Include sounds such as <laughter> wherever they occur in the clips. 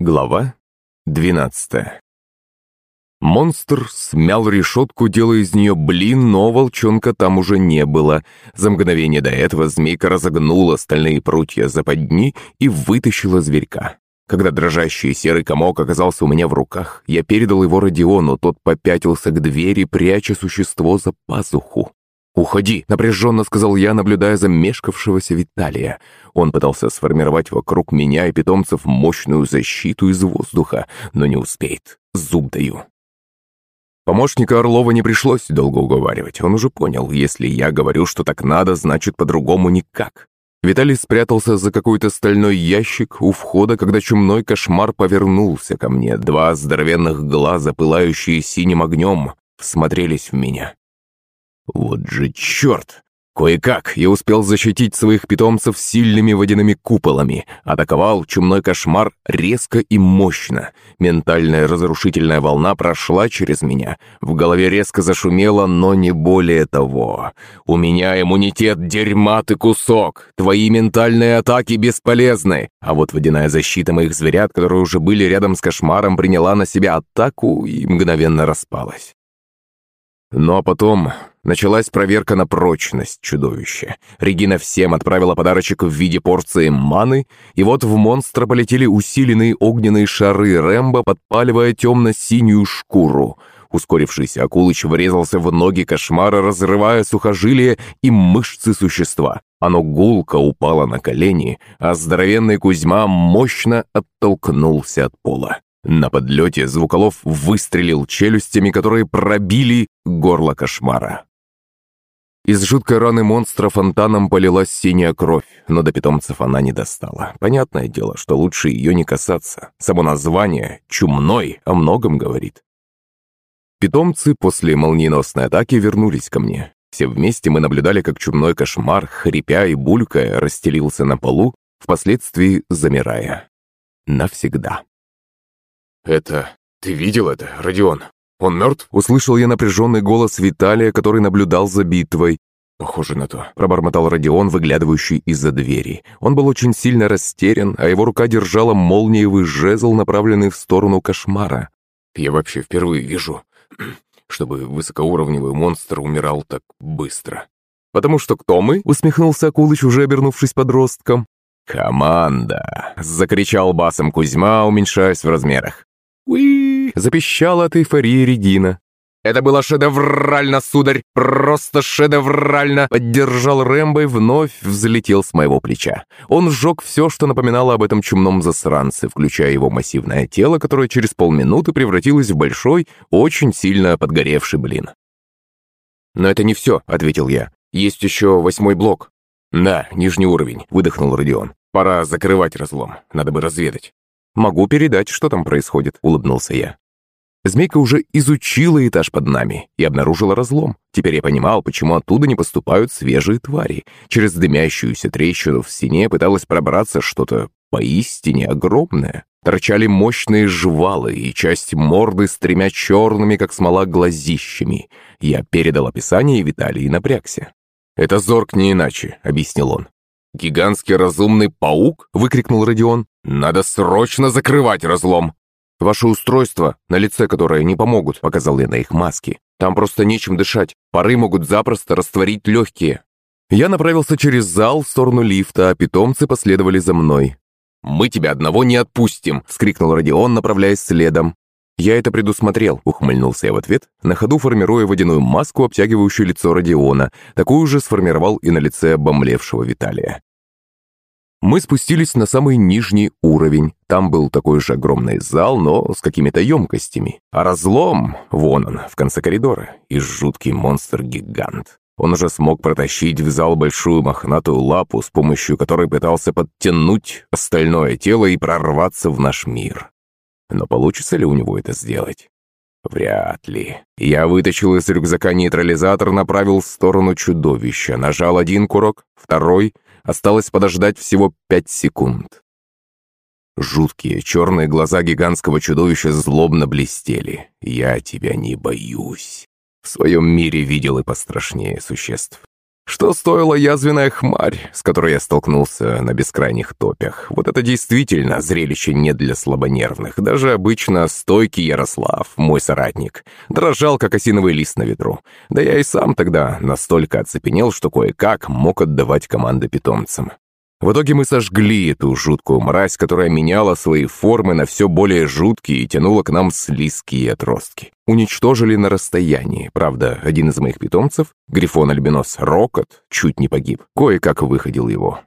Глава 12 Монстр смял решетку, делая из нее блин, но волчонка там уже не было. За мгновение до этого змейка разогнула стальные прутья западни и вытащила зверька. Когда дрожащий серый комок оказался у меня в руках, я передал его Родиону, тот попятился к двери, пряча существо за пазуху. «Уходи!» — напряженно сказал я, наблюдая за мешкавшегося Виталия. Он пытался сформировать вокруг меня и питомцев мощную защиту из воздуха, но не успеет. Зуб даю. Помощника Орлова не пришлось долго уговаривать. Он уже понял, если я говорю, что так надо, значит по-другому никак. Виталий спрятался за какой-то стальной ящик у входа, когда чумной кошмар повернулся ко мне. Два здоровенных глаза, пылающие синим огнем, всмотрелись в меня. Вот же черт! Кое-как я успел защитить своих питомцев сильными водяными куполами. Атаковал чумной кошмар резко и мощно. Ментальная разрушительная волна прошла через меня. В голове резко зашумело, но не более того. «У меня иммунитет, дерьма ты кусок! Твои ментальные атаки бесполезны!» А вот водяная защита моих зверят, которые уже были рядом с кошмаром, приняла на себя атаку и мгновенно распалась. Ну а потом началась проверка на прочность чудовища. Регина всем отправила подарочек в виде порции маны, и вот в монстра полетели усиленные огненные шары Рэмбо, подпаливая темно-синюю шкуру. Ускорившийся Акулыч врезался в ноги кошмара, разрывая сухожилия и мышцы существа. Оно гулко упало на колени, а здоровенный Кузьма мощно оттолкнулся от пола. На подлете Звуколов выстрелил челюстями, которые пробили горло кошмара. Из жуткой раны монстра фонтаном полилась синяя кровь, но до питомцев она не достала. Понятное дело, что лучше ее не касаться. Само название «чумной» о многом говорит. Питомцы после молниеносной атаки вернулись ко мне. Все вместе мы наблюдали, как чумной кошмар, хрипя и булькая, расстелился на полу, впоследствии замирая. Навсегда. «Это... Ты видел это, Родион? Он мертв?» Услышал я напряженный голос Виталия, который наблюдал за битвой. «Похоже на то», — пробормотал Родион, выглядывающий из-за двери. Он был очень сильно растерян, а его рука держала молниевый жезл, направленный в сторону кошмара. «Я вообще впервые вижу, <clears throat> чтобы высокоуровневый монстр умирал так быстро». «Потому что кто мы?» — усмехнулся Акулыч, уже обернувшись подростком. «Команда!» — закричал басом Кузьма, уменьшаясь в размерах. «Уи!» — запищала от эйфории Регина. «Это было шедеврально, сударь! Просто шедеврально!» Поддержал Рэмбо и вновь взлетел с моего плеча. Он сжег все, что напоминало об этом чумном засранце, включая его массивное тело, которое через полминуты превратилось в большой, очень сильно подгоревший блин. «Но это не все», — ответил я. «Есть еще восьмой блок». «Да, нижний уровень», — выдохнул Родион. «Пора закрывать разлом. Надо бы разведать». «Могу передать, что там происходит», — улыбнулся я. Змейка уже изучила этаж под нами и обнаружила разлом. Теперь я понимал, почему оттуда не поступают свежие твари. Через дымящуюся трещину в стене пыталось пробраться что-то поистине огромное. Торчали мощные жвалы и часть морды с тремя черными, как смола, глазищами. Я передал описание и напрягся. «Это зорк не иначе», — объяснил он. «Гигантский разумный паук?» — выкрикнул Родион. «Надо срочно закрывать разлом!» «Ваше устройство, на лице которое не помогут», — показал я на их маски. «Там просто нечем дышать. Пары могут запросто растворить легкие». Я направился через зал в сторону лифта, а питомцы последовали за мной. «Мы тебя одного не отпустим!» — скрикнул Родион, направляясь следом. «Я это предусмотрел», — ухмыльнулся я в ответ, на ходу формируя водяную маску, обтягивающую лицо Родиона. Такую же сформировал и на лице обомлевшего Виталия. Мы спустились на самый нижний уровень. Там был такой же огромный зал, но с какими-то емкостями. А разлом, вон он, в конце коридора, и жуткий монстр-гигант. Он уже смог протащить в зал большую мохнатую лапу, с помощью которой пытался подтянуть остальное тело и прорваться в наш мир. Но получится ли у него это сделать? Вряд ли. Я вытащил из рюкзака нейтрализатор, направил в сторону чудовища, нажал один курок, второй. Осталось подождать всего пять секунд. Жуткие черные глаза гигантского чудовища злобно блестели. «Я тебя не боюсь». В своем мире видел и пострашнее существ. Что стоила язвенная хмарь, с которой я столкнулся на бескрайних топях? Вот это действительно зрелище не для слабонервных. Даже обычно стойкий Ярослав, мой соратник, дрожал, как осиновый лист на ветру. Да я и сам тогда настолько оцепенел, что кое-как мог отдавать команды питомцам. В итоге мы сожгли эту жуткую мразь, которая меняла свои формы на все более жуткие и тянула к нам слизкие отростки. Уничтожили на расстоянии. Правда, один из моих питомцев, грифон-альбинос Рокот, чуть не погиб. Кое-как выходил его.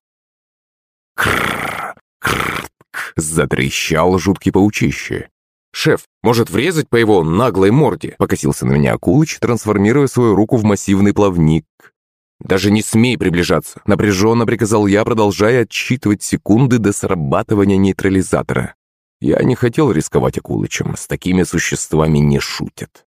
Крррр, крррр, затрещал жуткий паучище. «Шеф, может врезать по его наглой морде?» Покосился на меня Акулыч, трансформируя свою руку в массивный плавник. «Даже не смей приближаться!» Напряженно приказал я, продолжая отсчитывать секунды до срабатывания нейтрализатора. Я не хотел рисковать Акулычем, с такими существами не шутят.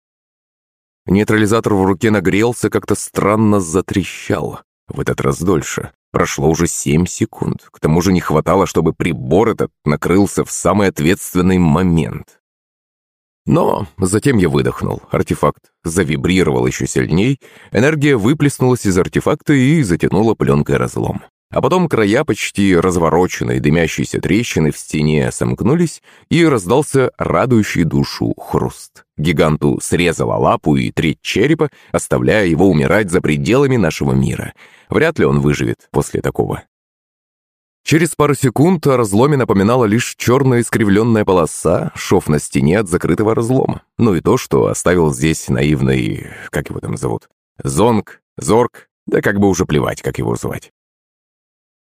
Нейтрализатор в руке нагрелся, как-то странно затрещал. В этот раз дольше. Прошло уже семь секунд. К тому же не хватало, чтобы прибор этот накрылся в самый ответственный момент. Но затем я выдохнул. Артефакт завибрировал еще сильней, энергия выплеснулась из артефакта и затянула пленкой разлом. А потом края почти развороченной дымящейся трещины в стене сомкнулись, и раздался радующий душу хруст. Гиганту срезала лапу и треть черепа, оставляя его умирать за пределами нашего мира. Вряд ли он выживет после такого. Через пару секунд о разломе напоминала лишь черная искривленная полоса, шов на стене от закрытого разлома. Ну и то, что оставил здесь наивный... как его там зовут? Зонг, Зорг, да как бы уже плевать, как его звать.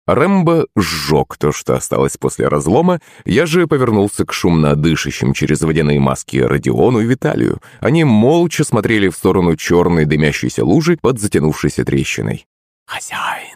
Рэмбо сжег то, что осталось после разлома, я же повернулся к шумно дышащим через водяные маски Родиону и Виталию. Они молча смотрели в сторону черной дымящейся лужи под затянувшейся трещиной. «Хозяин,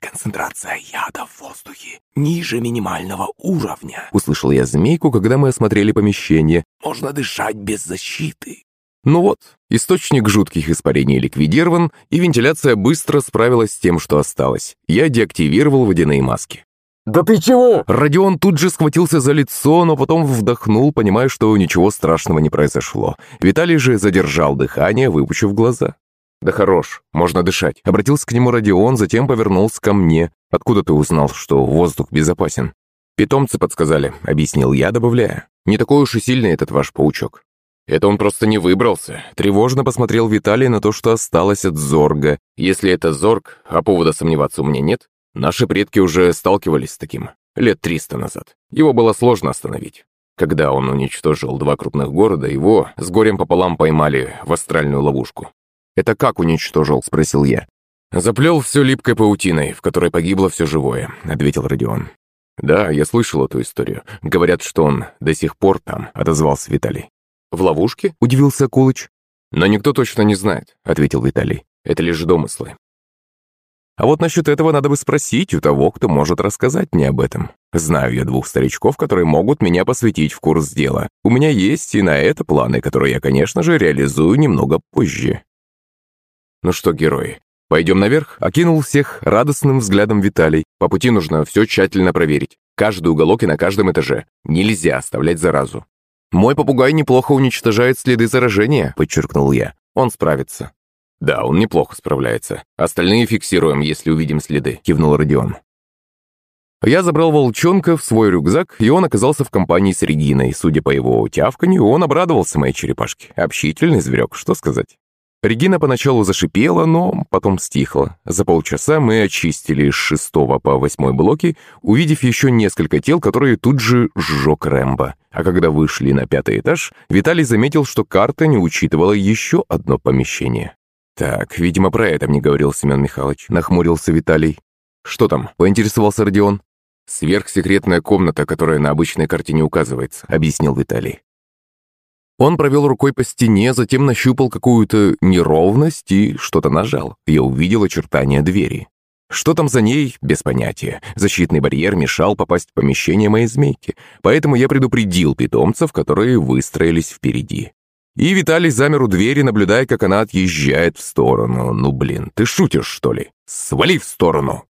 концентрация яда в воздухе ниже минимального уровня», услышал я змейку, когда мы осмотрели помещение. «Можно дышать без защиты». Ну вот, источник жутких испарений ликвидирован, и вентиляция быстро справилась с тем, что осталось. Я деактивировал водяные маски. «Да ты чего?» Родион тут же схватился за лицо, но потом вдохнул, понимая, что ничего страшного не произошло. Виталий же задержал дыхание, выпучив глаза. «Да хорош, можно дышать». Обратился к нему Родион, затем повернулся ко мне. «Откуда ты узнал, что воздух безопасен?» «Питомцы подсказали», — объяснил я, добавляя. «Не такой уж и сильный этот ваш паучок». «Это он просто не выбрался». Тревожно посмотрел Виталий на то, что осталось от Зорга. «Если это Зорг, а повода сомневаться у меня нет, наши предки уже сталкивались с таким. Лет триста назад. Его было сложно остановить. Когда он уничтожил два крупных города, его с горем пополам поймали в астральную ловушку. «Это как уничтожил?» – спросил я. «Заплел все липкой паутиной, в которой погибло все живое», – ответил Родион. «Да, я слышал эту историю. Говорят, что он до сих пор там», – отозвался Виталий. «В ловушке?» – удивился Кулыч. «Но никто точно не знает», – ответил Виталий. «Это лишь домыслы». А вот насчет этого надо бы спросить у того, кто может рассказать мне об этом. Знаю я двух старичков, которые могут меня посвятить в курс дела. У меня есть и на это планы, которые я, конечно же, реализую немного позже. «Ну что, герои, пойдем наверх?» Окинул всех радостным взглядом Виталий. «По пути нужно все тщательно проверить. Каждый уголок и на каждом этаже. Нельзя оставлять заразу». «Мой попугай неплохо уничтожает следы заражения», — подчеркнул я. «Он справится». «Да, он неплохо справляется. Остальные фиксируем, если увидим следы», — кивнул Родион. Я забрал волчонка в свой рюкзак, и он оказался в компании с Региной. Судя по его тявканью, он обрадовался моей черепашке. Общительный зверек, что сказать. Регина поначалу зашипела, но потом стихла. За полчаса мы очистили с шестого по восьмой блоки, увидев еще несколько тел, которые тут же сжег Рэмбо. А когда вышли на пятый этаж, Виталий заметил, что карта не учитывала еще одно помещение. «Так, видимо, про это мне говорил Семен Михайлович», — нахмурился Виталий. «Что там?» — поинтересовался Родион. «Сверхсекретная комната, которая на обычной карте не указывается», — объяснил Виталий. Он провел рукой по стене, затем нащупал какую-то неровность и что-то нажал. Я увидел очертания двери. Что там за ней, без понятия. Защитный барьер мешал попасть в помещение моей змейки, поэтому я предупредил питомцев, которые выстроились впереди. И Виталий замер у двери, наблюдая, как она отъезжает в сторону. «Ну, блин, ты шутишь, что ли? Свали в сторону!»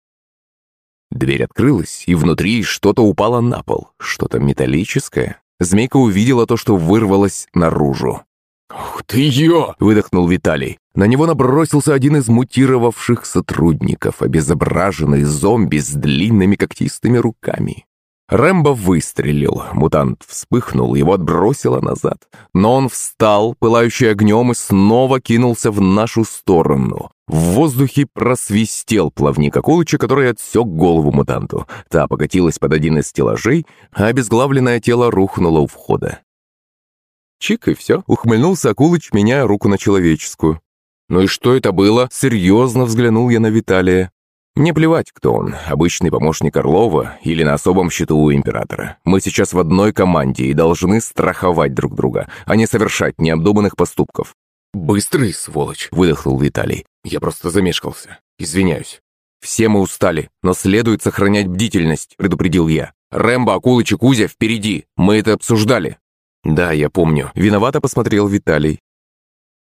Дверь открылась, и внутри что-то упало на пол. Что-то металлическое. Змейка увидела то, что вырвалось наружу. «Ух ты ё!» — выдохнул Виталий. На него набросился один из мутировавших сотрудников, обезображенный зомби с длинными когтистыми руками. Рэмбо выстрелил, мутант вспыхнул, его отбросило назад. Но он встал, пылающий огнем, и снова кинулся в нашу сторону. В воздухе просвистел плавник акулыча, который отсек голову мутанту. Та покатилась под один из стеллажей, а обезглавленное тело рухнуло у входа. Чик, и все. Ухмыльнулся Акулыч, меняя руку на человеческую. «Ну и что это было?» Серьезно взглянул я на Виталия. Мне плевать, кто он, обычный помощник Орлова или на особом счету у Императора. Мы сейчас в одной команде и должны страховать друг друга, а не совершать необдуманных поступков. «Быстрый, сволочь!» — выдохнул Виталий. «Я просто замешкался. Извиняюсь». «Все мы устали, но следует сохранять бдительность», — предупредил я. «Рэмбо, Акулыч и Кузя впереди. Мы это обсуждали». «Да, я помню». Виновато посмотрел Виталий.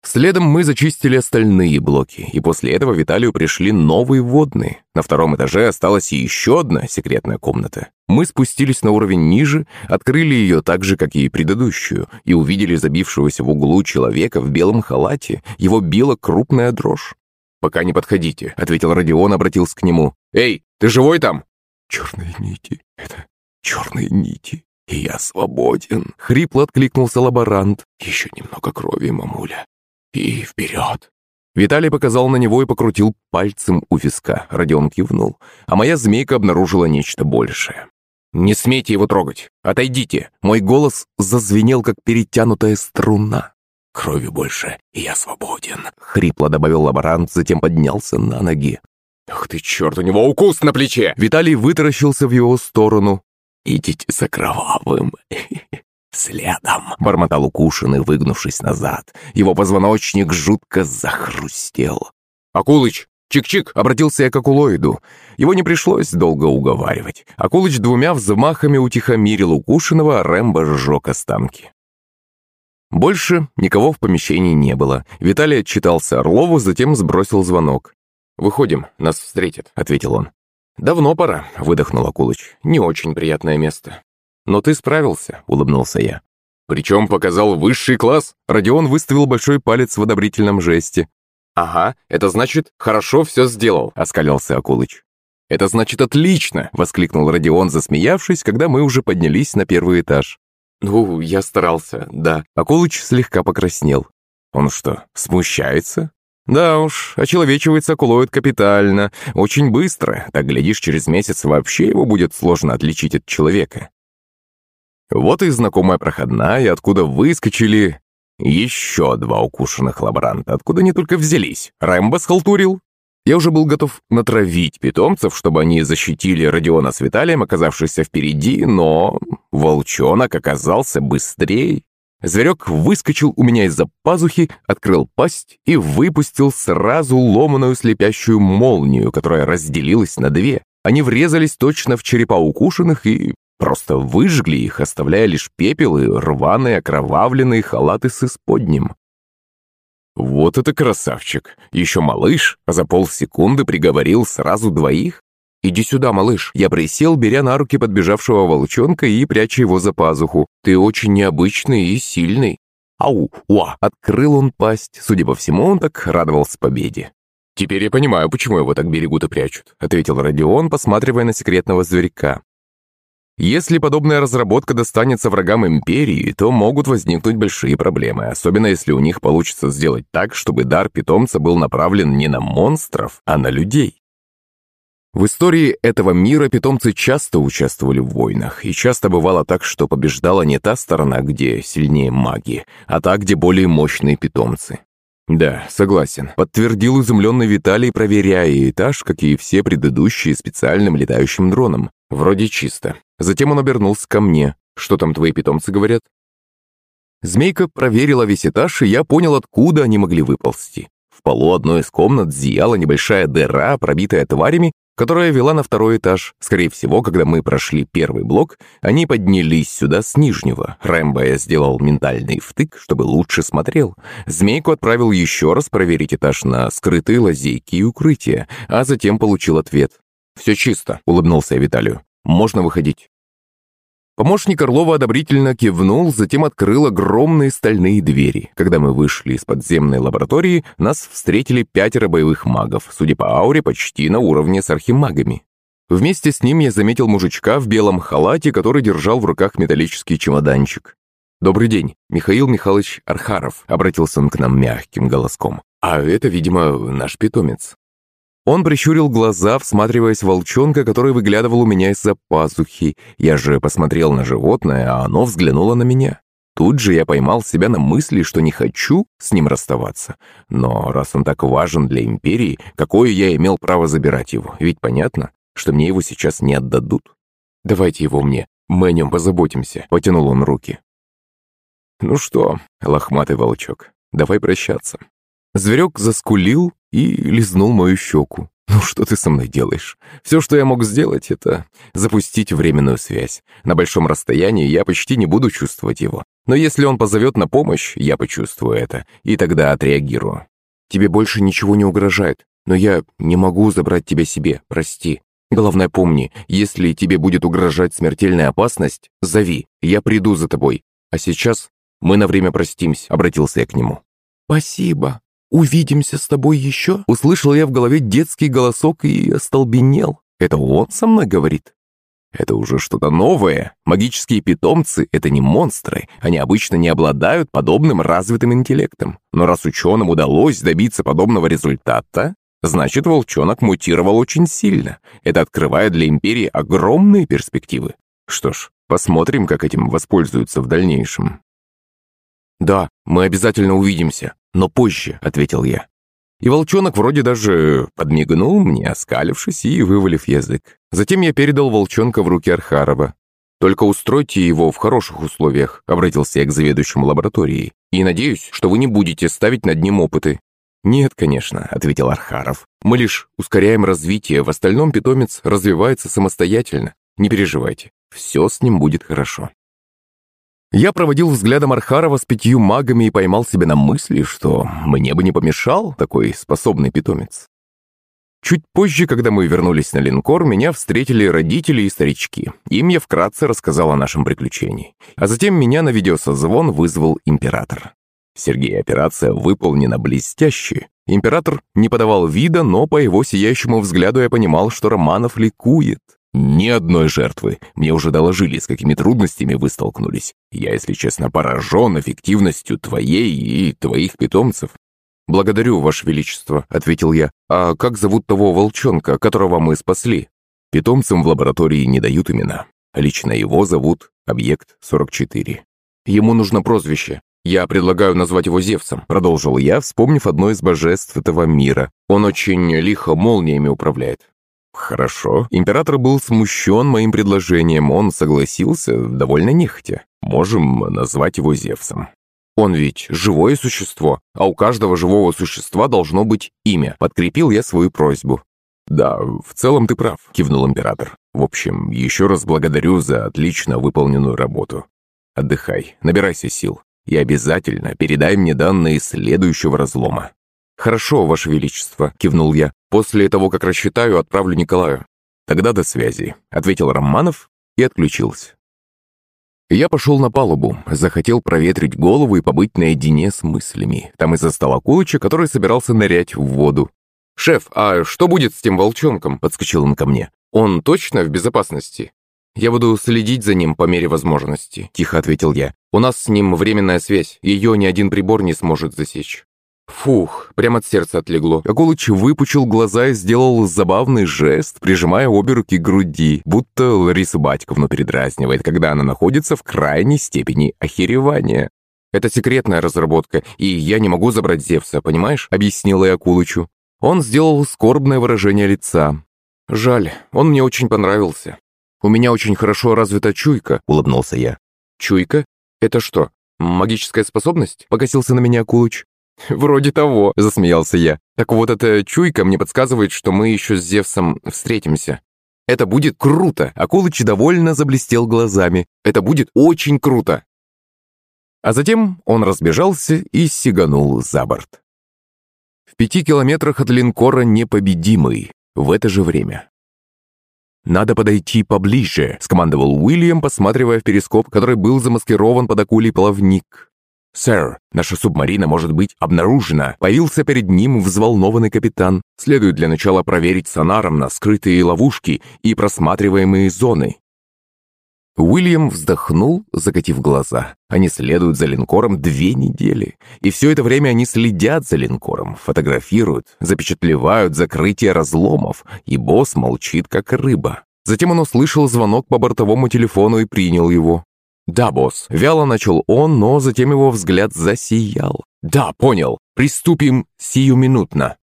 Следом мы зачистили остальные блоки, и после этого Виталию пришли новые водные. На втором этаже осталась еще одна секретная комната. Мы спустились на уровень ниже, открыли ее так же, как и предыдущую, и увидели забившегося в углу человека в белом халате. Его била крупная дрожь. «Пока не подходите», — ответил Родион, обратился к нему. «Эй, ты живой там?» «Черные нити. Это черные нити. И я свободен», — хрипло откликнулся лаборант. «Еще немного крови, мамуля. И вперед!» Виталий показал на него и покрутил пальцем у виска. Родион кивнул, а моя змейка обнаружила нечто большее. «Не смейте его трогать! Отойдите!» Мой голос зазвенел, как перетянутая струна. «Крови больше, и я свободен», — хрипло добавил лаборант, затем поднялся на ноги. «Ах ты, черт, у него укус на плече!» Виталий вытаращился в его сторону. «Идите за кровавым!» <laughs> следом!» — бормотал укушенный, выгнувшись назад. Его позвоночник жутко захрустел. «Акулыч, чик-чик!» — обратился я к Акулоиду. Его не пришлось долго уговаривать. Акулыч двумя взмахами утихомирил укушенного, а Рэмбо сжег останки. Больше никого в помещении не было. Виталий отчитался Орлову, затем сбросил звонок. «Выходим, нас встретят», — ответил он. «Давно пора», — выдохнул Акулыч. «Не очень приятное место». «Но ты справился», — улыбнулся я. «Причем показал высший класс?» Родион выставил большой палец в одобрительном жесте. «Ага, это значит, хорошо все сделал», — оскалился Акулыч. «Это значит отлично!» — воскликнул Родион, засмеявшись, когда мы уже поднялись на первый этаж. «Ну, я старался, да». Акулыч слегка покраснел. «Он что, смущается?» «Да уж, очеловечивается Акулоид капитально, очень быстро. Так, глядишь, через месяц вообще его будет сложно отличить от человека. Вот и знакомая проходная, откуда выскочили еще два укушенных лаборанта, откуда они только взялись. Рэмбо схалтурил. Я уже был готов натравить питомцев, чтобы они защитили Родиона с Виталием, оказавшихся впереди, но волчонок оказался быстрее. Зверек выскочил у меня из-за пазухи, открыл пасть и выпустил сразу ломаную слепящую молнию, которая разделилась на две. Они врезались точно в черепа укушенных и Просто выжгли их, оставляя лишь пепел и рваные окровавленные халаты с исподним. Вот это красавчик! Еще малыш, а за полсекунды приговорил сразу двоих? «Иди сюда, малыш!» Я присел, беря на руки подбежавшего волчонка и пряча его за пазуху. «Ты очень необычный и сильный!» «Ау! Уа!» Открыл он пасть. Судя по всему, он так радовался победе. «Теперь я понимаю, почему его так берегут и прячут», — ответил Родион, посматривая на секретного зверька. Если подобная разработка достанется врагам Империи, то могут возникнуть большие проблемы, особенно если у них получится сделать так, чтобы дар питомца был направлен не на монстров, а на людей. В истории этого мира питомцы часто участвовали в войнах, и часто бывало так, что побеждала не та сторона, где сильнее маги, а та, где более мощные питомцы. «Да, согласен», — подтвердил изумленный Виталий, проверяя этаж, как и все предыдущие специальным летающим дроном. «Вроде чисто. Затем он обернулся ко мне. «Что там твои питомцы говорят?» Змейка проверила весь этаж, и я понял, откуда они могли выползти. В полу одной из комнат зияла небольшая дыра, пробитая тварями, которая вела на второй этаж. Скорее всего, когда мы прошли первый блок, они поднялись сюда с нижнего. Рэмбо я сделал ментальный втык, чтобы лучше смотрел. Змейку отправил еще раз проверить этаж на скрытые лазейки и укрытия, а затем получил ответ. «Все чисто», — улыбнулся я Виталию. «Можно выходить». Помощник Орлова одобрительно кивнул, затем открыл огромные стальные двери. Когда мы вышли из подземной лаборатории, нас встретили пятеро боевых магов, судя по ауре, почти на уровне с архимагами. Вместе с ним я заметил мужичка в белом халате, который держал в руках металлический чемоданчик. «Добрый день, Михаил Михайлович Архаров», — обратился он к нам мягким голоском. «А это, видимо, наш питомец». Он прищурил глаза, всматриваясь в волчонка, который выглядывал у меня из-за пазухи. Я же посмотрел на животное, а оно взглянуло на меня. Тут же я поймал себя на мысли, что не хочу с ним расставаться. Но раз он так важен для Империи, какое я имел право забирать его? Ведь понятно, что мне его сейчас не отдадут. «Давайте его мне, мы о нем позаботимся», — потянул он руки. «Ну что, лохматый волчок, давай прощаться». Зверек заскулил и лизнул мою щеку. «Ну что ты со мной делаешь? Все, что я мог сделать, это запустить временную связь. На большом расстоянии я почти не буду чувствовать его. Но если он позовет на помощь, я почувствую это, и тогда отреагирую. Тебе больше ничего не угрожает, но я не могу забрать тебя себе, прости. Главное помни, если тебе будет угрожать смертельная опасность, зови, я приду за тобой. А сейчас мы на время простимся», — обратился я к нему. «Спасибо», «Увидимся с тобой еще?» Услышал я в голове детский голосок и остолбенел. «Это он со мной говорит?» Это уже что-то новое. Магические питомцы — это не монстры. Они обычно не обладают подобным развитым интеллектом. Но раз ученым удалось добиться подобного результата, значит, волчонок мутировал очень сильно. Это открывает для Империи огромные перспективы. Что ж, посмотрим, как этим воспользуются в дальнейшем. «Да, мы обязательно увидимся», но позже», — ответил я. И волчонок вроде даже подмигнул мне, оскалившись и вывалив язык. Затем я передал волчонка в руки Архарова. «Только устройте его в хороших условиях», — обратился я к заведующему лабораторией. «И надеюсь, что вы не будете ставить над ним опыты». «Нет, конечно», — ответил Архаров. «Мы лишь ускоряем развитие, в остальном питомец развивается самостоятельно. Не переживайте, все с ним будет хорошо». Я проводил взглядом Архарова с пятью магами и поймал себя на мысли, что мне бы не помешал такой способный питомец. Чуть позже, когда мы вернулись на линкор, меня встретили родители и старички. Им я вкратце рассказал о нашем приключении. А затем меня на видеосозвон вызвал император. Сергей, операция выполнена блестяще. Император не подавал вида, но по его сияющему взгляду я понимал, что Романов ликует. Ни одной жертвы. Мне уже доложили, с какими трудностями вы столкнулись. Я, если честно, поражен эффективностью твоей и твоих питомцев. «Благодарю, Ваше Величество», — ответил я. «А как зовут того волчонка, которого мы спасли?» Питомцам в лаборатории не дают имена. Лично его зовут Объект 44. Ему нужно прозвище. «Я предлагаю назвать его Зевсом», — продолжил я, вспомнив одно из божеств этого мира. «Он очень лихо молниями управляет. Хорошо. Император был смущен моим предложением. Он согласился довольно нехотя. Можем назвать его Зевсом. Он ведь живое существо, а у каждого живого существа должно быть имя. Подкрепил я свою просьбу. «Да, в целом ты прав», — кивнул император. «В общем, еще раз благодарю за отлично выполненную работу. Отдыхай, набирайся сил и обязательно передай мне данные следующего разлома». «Хорошо, Ваше Величество», — кивнул я. «После того, как рассчитаю, отправлю Николаю». «Тогда до связи», — ответил Романов и отключился. Я пошел на палубу, захотел проветрить голову и побыть наедине с мыслями. Там и застал Акулыча, который собирался нырять в воду. «Шеф, а что будет с тем волчонком?» – подскочил он ко мне. «Он точно в безопасности?» «Я буду следить за ним по мере возможности», – тихо ответил я. «У нас с ним временная связь, ее ни один прибор не сможет засечь». Фух, прямо от сердца отлегло. Акулыч выпучил глаза и сделал забавный жест, прижимая обе руки к груди, будто Ларису Батьковну передразнивает, когда она находится в крайней степени охеревания. «Это секретная разработка, и я не могу забрать Зевса, понимаешь?» — объяснила я Акулычу. Он сделал скорбное выражение лица. «Жаль, он мне очень понравился. У меня очень хорошо развита чуйка», — улыбнулся я. «Чуйка? Это что, магическая способность?» — покосился на меня Акулыч. <laughs> «Вроде того», — засмеялся я. «Так вот эта чуйка мне подсказывает, что мы еще с Зевсом встретимся. Это будет круто!» Акулыч довольно заблестел глазами. «Это будет очень круто!» А затем он разбежался и сиганул за борт. В пяти километрах от линкора непобедимый в это же время. «Надо подойти поближе», — скомандовал Уильям, посматривая в перископ, который был замаскирован под акулий плавник. «Сэр, наша субмарина может быть обнаружена», — появился перед ним взволнованный капитан. «Следует для начала проверить сонаром на скрытые ловушки и просматриваемые зоны». Уильям вздохнул, закатив глаза. Они следуют за линкором две недели. И все это время они следят за линкором, фотографируют, запечатлевают закрытие разломов, и босс молчит, как рыба. Затем он услышал звонок по бортовому телефону и принял его. «Да, босс», — вяло начал он, но затем его взгляд засиял. «Да, понял. Приступим сиюминутно».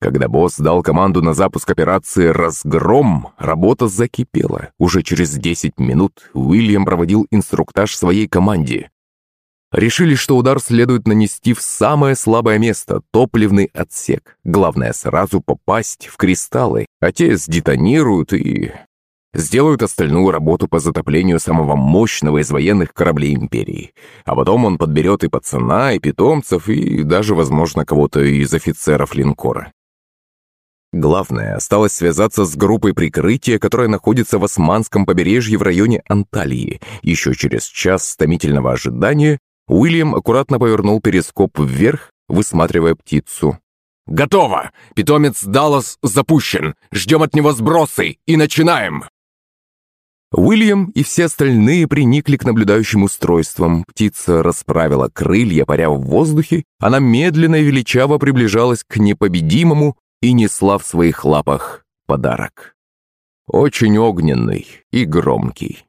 Когда босс дал команду на запуск операции «Разгром», работа закипела. Уже через 10 минут Уильям проводил инструктаж своей команде. Решили, что удар следует нанести в самое слабое место – топливный отсек. Главное сразу попасть в кристаллы, а те сдетонируют и сделают остальную работу по затоплению самого мощного из военных кораблей Империи. А потом он подберет и пацана, и питомцев, и даже, возможно, кого-то из офицеров линкора. Главное, осталось связаться с группой прикрытия, которая находится в Османском побережье в районе Анталии. Еще через час томительного ожидания Уильям аккуратно повернул перископ вверх, высматривая птицу. «Готово! Питомец Даллас запущен! Ждем от него сбросы и начинаем!» Уильям и все остальные приникли к наблюдающим устройствам. Птица расправила крылья, паря в воздухе. Она медленно и величаво приближалась к непобедимому и несла в своих лапах подарок. Очень огненный и громкий.